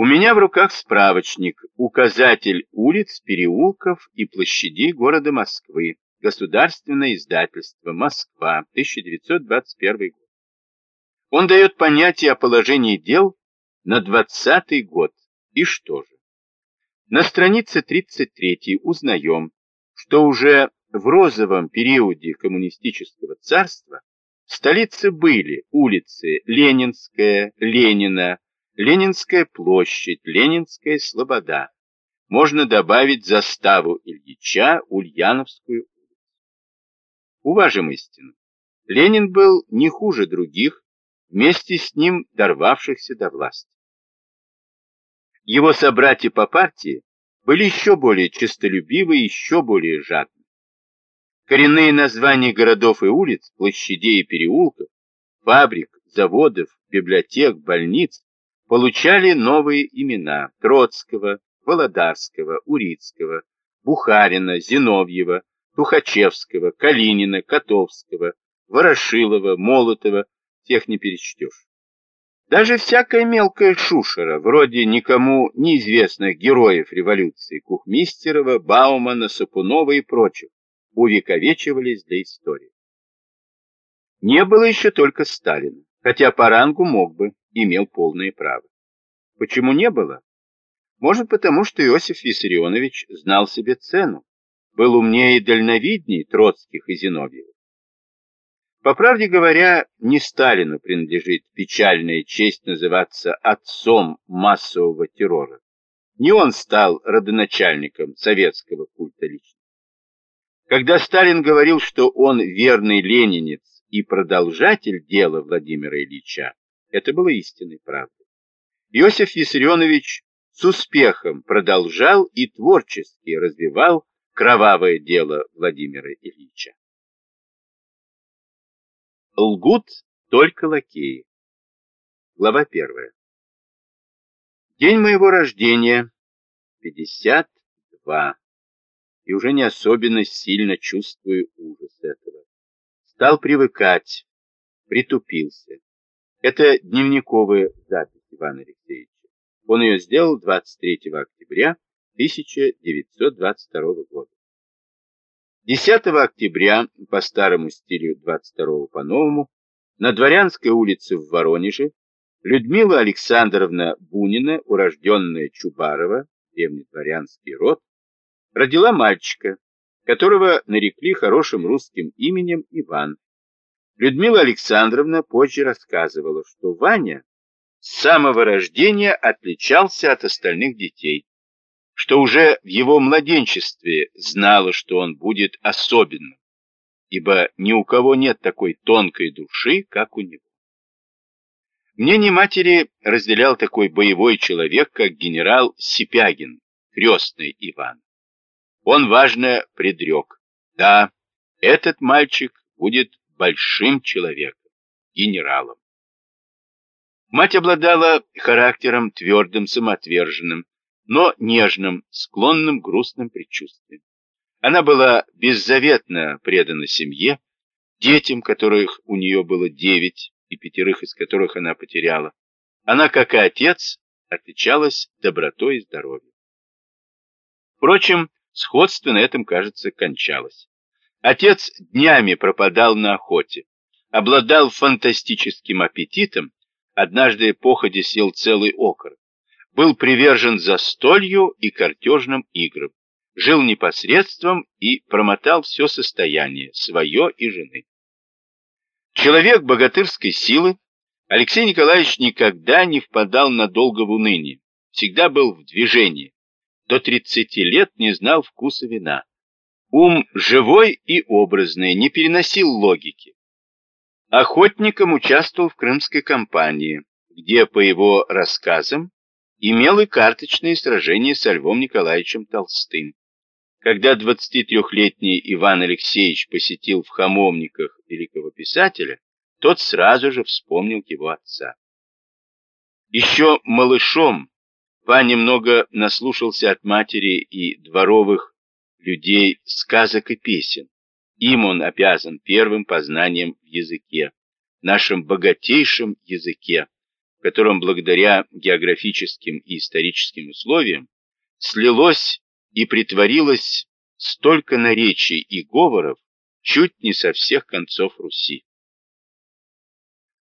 У меня в руках справочник, указатель улиц, переулков и площадей города Москвы, государственное издательство, Москва, 1921 год. Он дает понятие о положении дел на 20 год. И что же? На странице 33 узнаем, что уже в розовом периоде коммунистического царства в столице были улицы Ленинская, Ленина, Ленинская площадь, Ленинская Слобода. Можно добавить заставу Ильича, Ульяновскую улицу. Уважим истину. Ленин был не хуже других, вместе с ним дорвавшихся до власти. Его собратья по партии были еще более честолюбивы и еще более жадны. Коренные названия городов и улиц, площадей и переулков, фабрик, заводов, библиотек, больниц получали новые имена Троцкого, Володарского, Урицкого, Бухарина, Зиновьева, Тухачевского, Калинина, Котовского, Ворошилова, Молотова, тех не перечтешь. Даже всякая мелкая шушера, вроде никому неизвестных героев революции Кухмистерова, Баумана, Сапунова и прочих, увековечивались для истории. Не было еще только Сталина, хотя по рангу мог бы, имел полное право. Почему не было? Может, потому что Иосиф Виссарионович знал себе цену, был умнее и дальновидней Троцких и Зиновьевых. По правде говоря, не Сталину принадлежит печальная честь называться отцом массового террора. Не он стал родоначальником советского культа личности. Когда Сталин говорил, что он верный ленинец и продолжатель дела Владимира Ильича, это было истинной правдой. Иосиф Виссарионович с успехом продолжал и творчески развивал кровавое дело Владимира Ильича. Лгут только лакеи. Глава первая. День моего рождения, 52 и уже не особенно сильно чувствую ужас этого. Стал привыкать, притупился. Это дневниковая запись Ивана Алексеевича. Он ее сделал 23 октября 1922 года. 10 октября по старому стилю 22 по новому на Дворянской улице в Воронеже Людмила Александровна Бунина, урожденная Чубарова, древнедворянский род, родила мальчика, которого нарекли хорошим русским именем Иван. Людмила Александровна позже рассказывала, что Ваня с самого рождения отличался от остальных детей, что уже в его младенчестве знала, что он будет особенным, ибо ни у кого нет такой тонкой души, как у него. Мнение матери разделял такой боевой человек, как генерал Сипягин, крестный Иван. Он важно предрек. Да, этот мальчик будет большим человеком, генералом. Мать обладала характером твердым, самоотверженным, но нежным, склонным к грустным предчувствиям. Она была беззаветно предана семье, детям, которых у нее было девять, и пятерых из которых она потеряла. Она, как и отец, отличалась добротой и здоровьем. Впрочем, Сходство на этом, кажется, кончалось. Отец днями пропадал на охоте, обладал фантастическим аппетитом, однажды походе съел целый окор, был привержен застолью и картежным играм, жил непосредством и промотал все состояние, свое и жены. Человек богатырской силы, Алексей Николаевич никогда не впадал надолго в уныние, всегда был в движении, до 30 лет не знал вкуса вина. Ум живой и образный, не переносил логики. Охотником участвовал в крымской кампании, где, по его рассказам, имел и карточные сражения со Львом Николаевичем Толстым. Когда 23-летний Иван Алексеевич посетил в Хамовниках великого писателя, тот сразу же вспомнил его отца. Еще малышом Па немного наслушался от матери и дворовых людей сказок и песен. Им он обязан первым познанием в языке, нашем богатейшем языке, в котором благодаря географическим и историческим условиям слилось и притворилось столько наречий и говоров чуть не со всех концов Руси.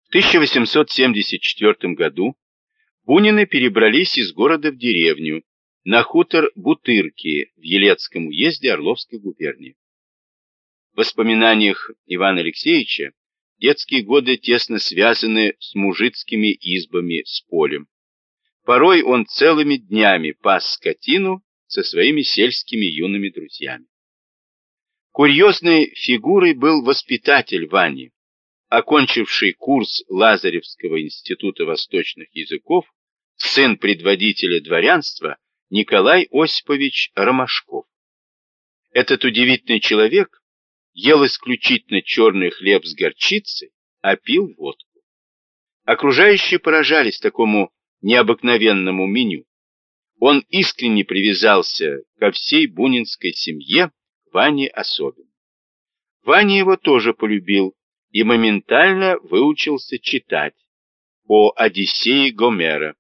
В 1874 году Бунины перебрались из города в деревню, на хутор Бутырки в Елецком уезде Орловской губернии. В воспоминаниях Ивана Алексеевича детские годы тесно связаны с мужицкими избами с полем. Порой он целыми днями пас скотину со своими сельскими юными друзьями. Курьезной фигурой был воспитатель Вани, окончивший курс Лазаревского института восточных языков, сын предводителя дворянства Николай Осипович Ромашков. Этот удивительный человек ел исключительно черный хлеб с горчицей, а пил водку. Окружающие поражались такому необыкновенному меню. Он искренне привязался ко всей бунинской семье, Ване особенно. Ваня его тоже полюбил и моментально выучился читать по Одиссее Гомера,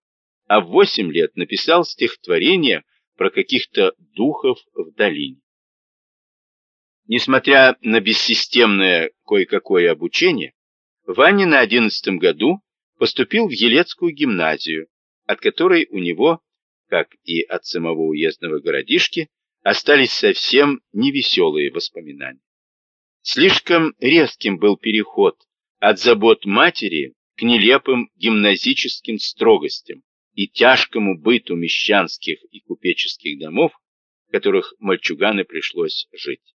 а в восемь лет написал стихотворение про каких-то духов в долине. Несмотря на бессистемное кое-какое обучение, Ваня на одиннадцатом году поступил в Елецкую гимназию, от которой у него, как и от самого уездного городишки, остались совсем невеселые воспоминания. Слишком резким был переход от забот матери к нелепым гимназическим строгостям и тяжкому быту мещанских и купеческих домов, в которых мальчуганы пришлось жить.